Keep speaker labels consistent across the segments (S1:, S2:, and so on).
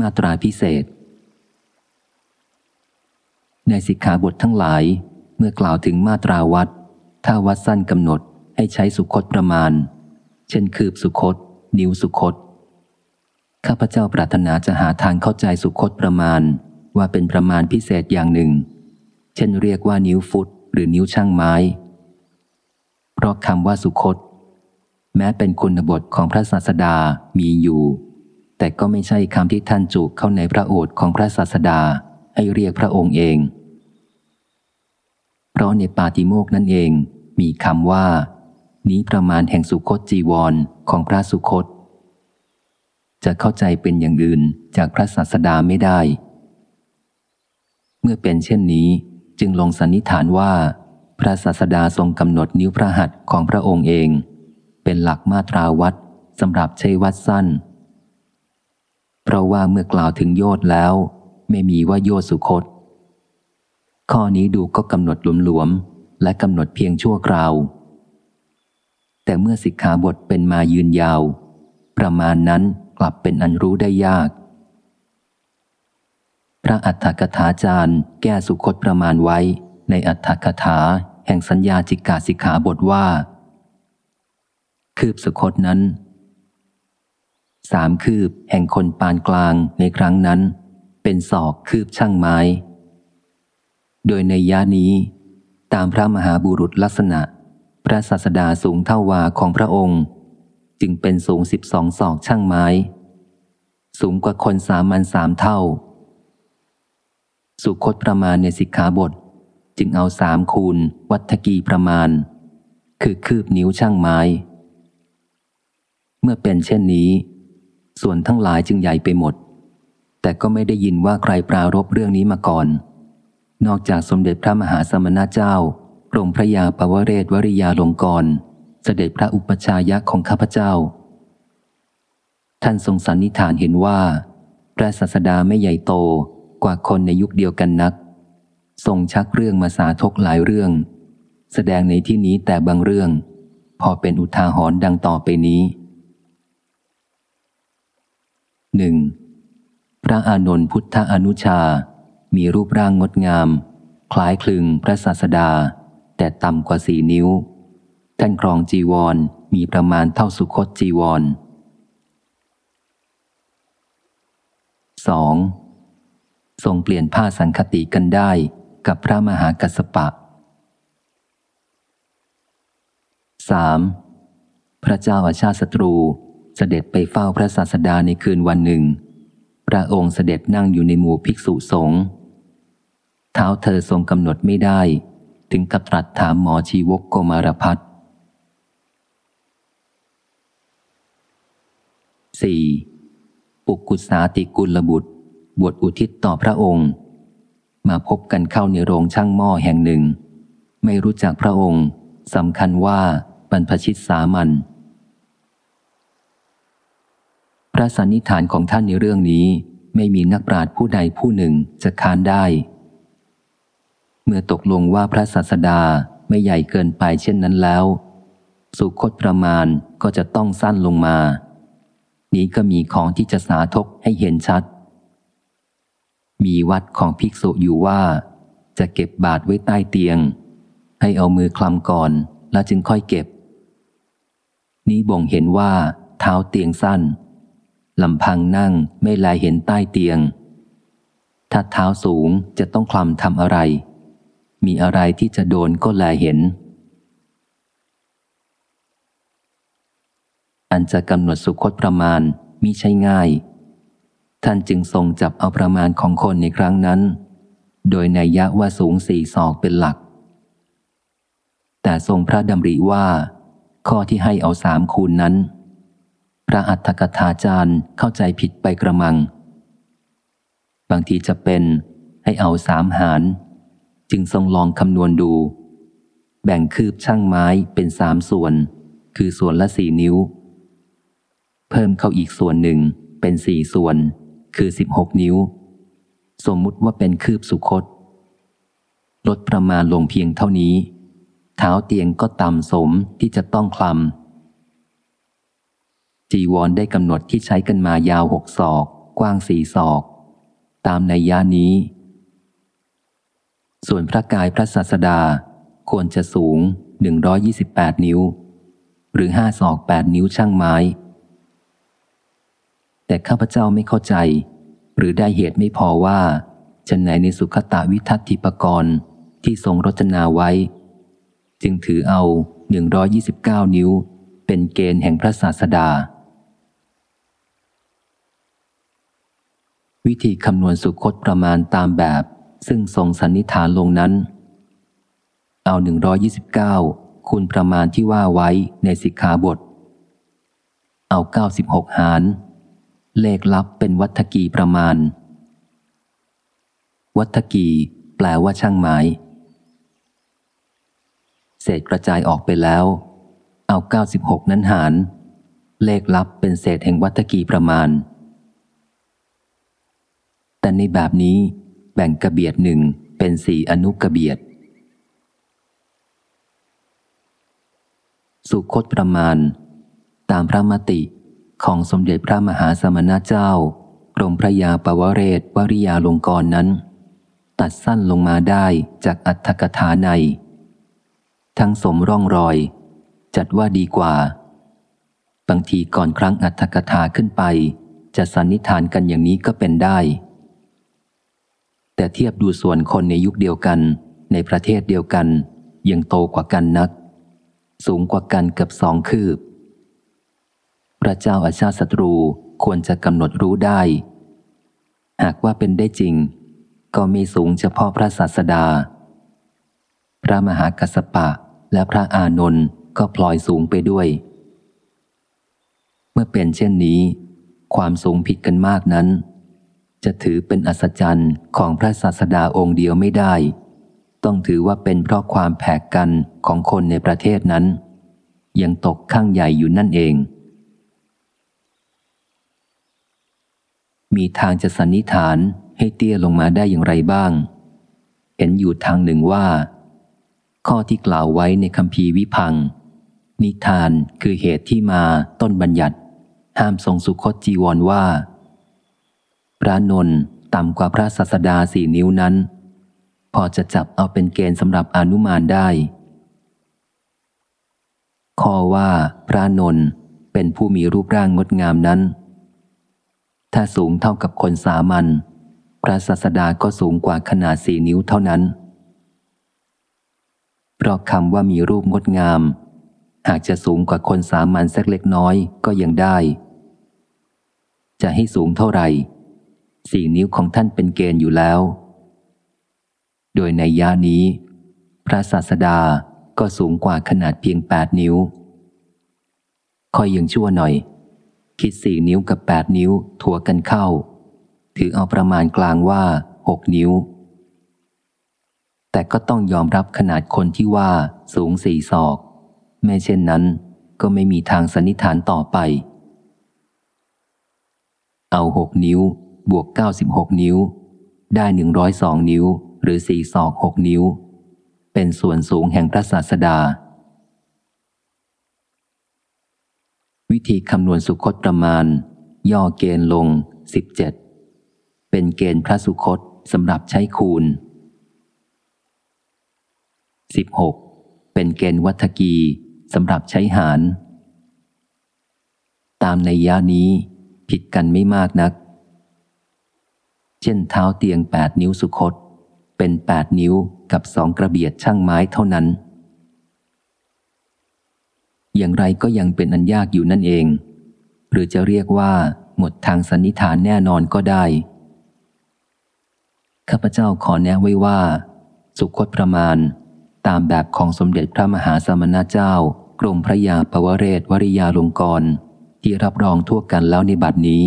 S1: มาตราพิเศษ ในสิกขาบททั้งหลาย เมื่อกล่าวถึงมาตราวัด ถ้าวัดสั้นกำหนดให้ใช้สุคตประมาณ เช่นคืบสุคต นิ้วสุคต ข้าพเจ้าปรารถนาจะหาทางเข้าใจสุคตประมาณ ว่าเป็นประมาณพิเศษอย่างหนึ่ง เช่นเรียกว่านิ้วฟุต หรือนิ้วช่างไม้ เพราะคำว่าสุคต แม้เป็นคุณบทของพระศาสดามีอยู่ แต่ก็ไม่ใช่คำที่ท่านจุเข้าในพระโอษฐ์ของพระศาสดาให้เรียกพระองค์เอง เพราะในปาติโมกนั่นเองมีคำว่า นี้ประมาณแห่งสุคตจีวรของพระสุคต จะเข้าใจเป็นอย่างอื่นจากพระศาสดาไม่ได้ เมื่อเป็นเช่นนี้จึงลงสันนิษฐานว่า พระศาสดาทรงกำหนดนิ้วพระหัตถ์ของพระองค์เอง เป็นหลักมาตราวัดสำหรับใช้วัดสั้น เพราะว่าเมื่อกล่าวถึงโยชน์แล้ว ไม่มีว่าโยชน์สุคต ข้อนี้ดูก็กำหนดหลวมๆ และกำหนดเพียงชั่วคราว แต่เมื่อสิกขาบทเป็นมายืนยาว ประมาณนั้นกลับเป็นอันรู้ได้ยาก พระอัฏฐกถาจารย์ แก้สุคตประมาณไว้ในอัฏฐกถาแห่งสัญญาจิกาสิกขาบทว่า คืบสุคตนั้น สามคืบแห่งคนปานกลางในครั้งนั้น เป็นศอกคืบช่างไม้ โดยในย่านี้ ตามพระมหาบุรุษลักษณะ พระศาสดาสูงเท่าวาของพระองค์ จึงเป็นสูงสิบสองศอกช่างไม้ สูงกว่าคนสามัญสามเท่า สุคตประมาณในสิกขาบท จึงเอาสามคูณ วัตกีประมาณ คือคืบนิ้วช่างไม้ เมื่อเป็นเช่นนี้ ส่วนทั้งหลายจึงใหญ่ไปหมด แต่ก็ไม่ได้ยินว่าใครปรารบเรื่องนี้มาก่อน นอกจากสมเด็จพระมหาสมณเจ้ากรมพระยาปวเรศวริยาลงกร เสด็จพระอุปชายะของข้าพเจ้า ท่านทรงสันนิษฐานเห็นว่า พระศาสดาไม่ใหญ่โตกว่าคนในยุคเดียวกันนัก ทรงชักเรื่องมาสาทกหลายเรื่อง แสดงในที่นี้แต่บางเรื่อง พอเป็นอุทาหรณ์ดังต่อไปนี้ หนึ่งพระอานนท์พุทธอนุชา มีรูปร่างงดงาม คล้ายคลึงพระศาสดา แต่ต่ำกว่าสี่นิ้ว ท่านครองจีวรมีประมาณเท่าสุคตจีวร 2. ทรงเปลี่ยนผ้าสังคติกันได้กับพระมหากัสปะ 3. พระเจ้าอาชาติศัตรู เสด็จไปเฝ้าพระศาสดาในคืนวันหนึ่ง พระองค์เสด็จนั่งอยู่ในหมู่ภิกษุสงฆ์เท้าเธอทรงกำหนดไม่ได้ ถึงกับตรัสถามหมอชีวกโกมารพัฒ 4. ปุกุสาติกุลบุตร บวชอุทิศต่อพระองค์ มาพบกันเข้าในโรงช่างหม้อแห่งหนึ่ง ไม่รู้จักพระองค์สำคัญว่าบรรพชิตสามัญพ ระสันนิษฐานของท่านในเรื่องนี้ ไม่มีนักปราชญ์ผู้ใดผู้หนึ่งจะค้านได้ เมื่อตกลงว่าพระศาสดาไม่ใหญ่เกินไปเช่นนั้นแล้ว สุคตประมาณก็จะต้องสั้นลงมา นี้ก็มีของที่จะสาธกให้เห็นชัด มีวัดของภิกษุอยู่ว่า จะเก็บบาทไว้ใต้เตียง ให้เอามือคลำก่อนแล้วจึงค่อยเก็บ นี้บ่งเห็นว่าเท้าเตียงสั้น ลำพังนั่งไม่แลเห็นใต้เตียง ถ้าเท้าสูงจะต้องคลำทำอะไร มีอะไรที่จะโดนก็แลเห็น อันจะกำหนดสุคตประมาณมิใช่ง่าย ท่านจึงทรงจับเอาประมาณของคนในครั้งนั้น โดยในยะว่าสูงสี่ศอกเป็นหลัก แต่ทรงพระดำริว่า ข้อที่ให้เอาสามคูณนั้น พระอัฏฐกถาจารย์เข้าใจผิดไปกระมัง บางทีจะเป็นให้เอาสามหาร จึงทรงลองคำนวณดู แบ่งคืบช่างไม้เป็นสามส่วน คือส่วนละสี่นิ้ว เพิ่มเข้าอีกส่วนหนึ่งเป็นสี่ส่วน คือสิบหกนิ้ว สมมุติว่าเป็นคืบสุคต ลดประมาณลงเพียงเท่านี้ เท้าเตียงก็ต่ำสมที่จะต้องคลำ จีวรได้กำหนดที่ใช้กันมายาวหกศอก กว้างสี่ศอก ตามในย่านี้ ส่วนพระกายพระศาสดา ควรจะสูง 128 นิ้ว หรือห้าศอกแปดนิ้วช่างไม้ แต่ข้าพเจ้าไม่เข้าใจ หรือได้เหตุไม่พอว่าจะไหนในสุขตาวิทัติปกรณ์ที่ทรงรจนาไว้ จึงถือเอา 129 นิ้ว เป็นเกณฑ์แห่งพระศาสดา วิธีคำนวณสุคตประมาณตามแบบ ซึ่งทรงสันนิฐานลงนั้น เอา 129 คูณประมาณที่ว่าไว้ในสิกขาบท เอา 96 หาร เลขลับเป็นวัตกีประมาณ วัตกีแปลว่าช่างไม้เศษกระจายออกไปแล้ว เอา 96 นั้นหาร เลขลับเป็นเศษแห่งวัตกีประมาณ แต่ในแบบนี้แบ่งกระเบียดหนึ่งเป็นสี่อนุกระเบียด สุคตประมาณ ตามพระมติของสมเด็จพระมหาสมณเจ้ากรมพระยาปวเรศวริยาลงกรณ์นั้น ตัดสั้นลงมาได้จากอัตถกถาใน ทั้งสมร่องรอย จัดว่าดีกว่า บางทีก่อนครั้งอัตถกถาขึ้นไป จะสันนิษฐานกันอย่างนี้ก็เป็นได้ แต่เทียบดูส่วนคนในยุคเดียวกัน ในประเทศเดียวกัน ยังโตกว่ากันนัก สูงกว่ากันเกือบสองคืบ พระเจ้าอาชาติศัตรูควรจะกำหนดรู้ได้ หากว่าเป็นได้จริง ก็มีสูงเฉพาะพระศาสดา พระมหากัสสปะและพระอานนท์ก็พลอยสูงไปด้วย เมื่อเป็นเช่นนี้ ความสูงผิดกันมากนั้น จะถือเป็นอัศจรรย์ของพระศาสดาองค์เดียวไม่ได้ ต้องถือว่าเป็นเพราะความแผกกันของคนในประเทศนั้น ยังตกข้างใหญ่อยู่นั่นเอง มีทางจะสันนิษฐานให้เตี้ยลงมาได้อย่างไรบ้าง เห็นอยู่ทางหนึ่งว่า ข้อที่กล่าวไว้ในคำพีวิพัง นิทานคือเหตุที่มาต้นบัญญัติ ห้ามทรงสุคตจีวรว่า พระนนท์ต่ำกว่าพระสัสดาสี่นิ้วนั้น พอจะจับเอาเป็นเกณฑ์สำหรับอนุมานได้ ข้อว่าพระนนท์เป็นผู้มีรูปร่างงดงามนั้น ถ้าสูงเท่ากับคนสามัญพระสัสดาก็สูงกว่าขนาดสี่นิ้วเท่านั้น เพราะคำว่ามีรูปงดงาม หากจะสูงกว่าคนสามัญสักเล็กน้อยก็ยังได้ จะให้สูงเท่าไหร่ สี่นิ้วของท่านเป็นเกณฑ์อยู่แล้ว โดยในยานี้ พระศาสดาก็สูงกว่าขนาดเพียงแปดนิ้ว คอยยังชั่วหน่อย คิดสี่นิ้วกับแปดนิ้วถัวกันเข้า ถือเอาประมาณกลางว่าหกนิ้ว แต่ก็ต้องยอมรับขนาดคนที่ว่าสูงสี่ศอก ไม่เช่นนั้นก็ไม่มีทางสันนิษฐานต่อไป เอาหกนิ้ว บวกเก้าสิบหกนิ้ว ได้หนึ่งร้อยสองนิ้ว หรือสี่ศอกหกนิ้ว เป็นส่วนสูงแห่งพระศาสดา วิธีคำนวณสุคตประมาณ ย่อเกณฑ์ลงสิบเจ็ดเป็นเกณฑ์พระสุคตสำหรับใช้คูณ 16. เป็นเกณฑ์วัตกีสำหรับใช้หาร ตามในย่านี้ผิดกันไม่มากนัก เช่นเท้าเตียงแปดนิ้วสุคต เป็นแปดนิ้วกับสองกระเบียดช่างไม้เท่านั้น อย่างไรก็ยังเป็นอันยากอยู่นั่นเอง หรือจะเรียกว่า หมดทางสันนิษฐานแน่นอนก็ได้ ข้าพเจ้าขอแนะไว้ว่า สุคตประมาณ ตามแบบของสมเด็จพระมหาสมณเจ้ากรมพระยาปวเรศวริยาลงกร ที่รับรองทั่วกันแล้วในบัดนี้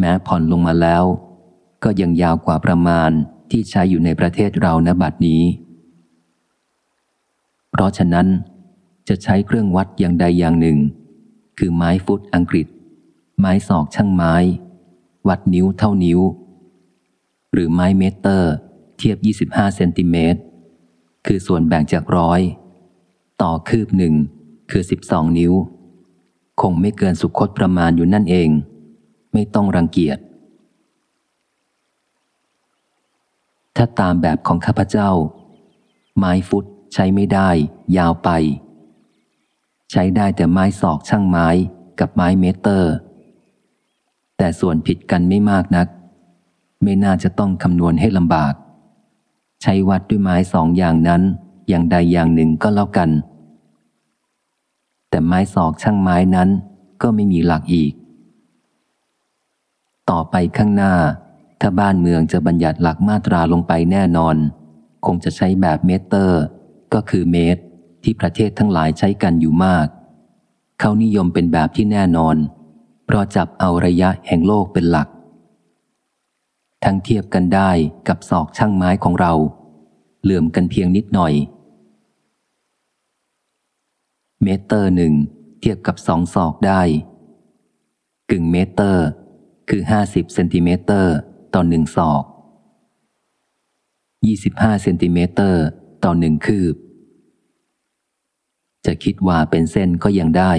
S1: แม้ผ่อนลงมาแล้ว ก็ยังยาวกว่าประมาณที่ใช้อยู่ในประเทศเราณบัดนี้ เพราะฉะนั้น จะใช้เครื่องวัดอย่างใดอย่างหนึ่ง คือไม้ฟุตอังกฤษ ไม้ศอกช่างไม้ วัดนิ้วเท่านิ้ว หรือไม้เมตร เทียบ 25 เซนติเมตร คือส่วนแบ่งจากร้อย ต่อคืบหนึ่งคือ 12 นิ้ว คงไม่เกินสุคตประมาณอยู่นั่นเอง ไม่ต้องรังเกียจ ถ้าตามแบบของข้าพเจ้า ไม้ฟุตใช้ไม่ได้ ยาวไป ใช้ได้แต่ไม้ศอกช่างไม้กับไม้เมเตอร์ แต่ส่วนผิดกันไม่มากนัก ไม่น่าจะต้องคำนวณให้ลำบาก ใช้วัดด้วยไม้สองอย่างนั้น อย่างใดอย่างหนึ่งก็แล้วกัน แต่ไม้ศอกช่างไม้นั้นก็ไม่มีหลักอีก ต่อไปข้างหน้า ถ้าบ้านเมืองจะบัญญัติหลักมาตราลงไปแน่นอน คงจะใช้แบบเมตร์ ก็คือเมตร ที่ประเทศทั้งหลายใช้กันอยู่มาก เขานิยมเป็นแบบที่แน่นอน เพราะจับเอาระยะแห่งโลกเป็นหลัก ทั้งเทียบกันได้กับศอกช่างไม้ของเรา เหลื่อมกันเพียงนิดหน่อย เมตร์หนึ่งเทียบกับสองศอกได้ กึ่งเมตรคือห้าสิบเซนติเมตรต่อหนึ่งศอกยี่สิบห้าเซนติเมตรต่อหนึ่งคืบ จะคิดว่าเป็นเส้นก็ยังได้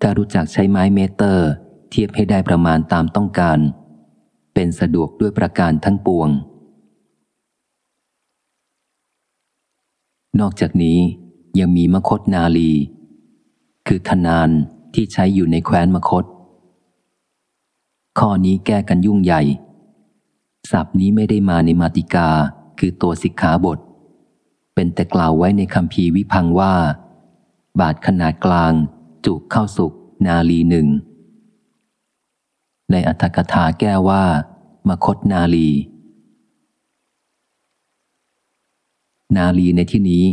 S1: ถ้ารู้จักใช้ไม้เมตร เทียบให้ได้ประมาณตามต้องการ เป็นสะดวกด้วยประการทั้งปวง นอกจากนี้ยังมีมคตนาลี คือธนานที่ใช้อยู่ในแคว้นมคต ข้อนี้แก้กันยุ่งใหญ่ศัพท์นี้ไม่ได้มาในมาติกา คือตัวสิกขาบท เป็นแต่กล่าวไว้ในคำพีวิพังว่า บาทขนาดกลาง จุกเข้าสุกนาลีหนึ่ง ในอัตถกถาแก้ว่า มคตนาลี นาลีในที่นี้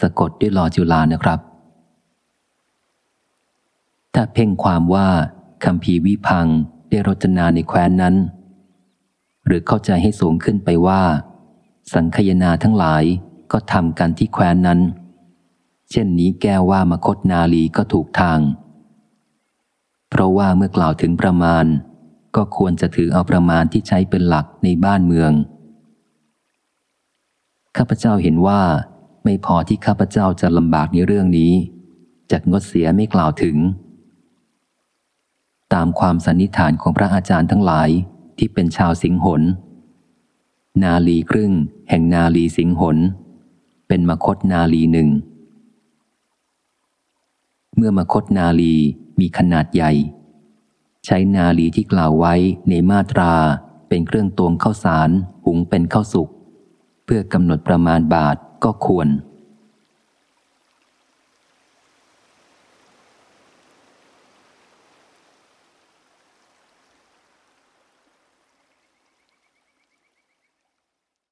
S1: สะกดด้วยลอจุลานะครับ ถ้าเพ่งความว่าคำพีวิพัง ได้รจนาในแคว้นนั้น หรือเข้าใจให้สูงขึ้นไปว่า สังคยนาทั้งหลายก็ทำกันที่แคว้นนั้น เช่นนี้แก้ว่ามคตนาลีก็ถูกทาง เพราะว่าเมื่อกล่าวถึงประมาณ ก็ควรจะถือเอาประมาณที่ใช้เป็นหลักในบ้านเมือง ข้าพเจ้าเห็นว่าไม่พอที่ข้าพเจ้าจะลำบากในเรื่องนี้จากงดเสียไม่กล่าวถึง ตามความสันนิษฐานของพระอาจารย์ทั้งหลายที่เป็นชาวสิงหน นาลีครึ่ง แห่งนาลีสิงหน เป็นมคตนาลีหนึ่ง เมื่อมคตนาลีมีขนาดใหญ่ ใช้นาลีที่กล่าวไว้ในมาตราเป็นเครื่องตวงข้าวสาร หุงเป็นข้าวสุก เพื่อกำหนดประมาณบาทก็ควร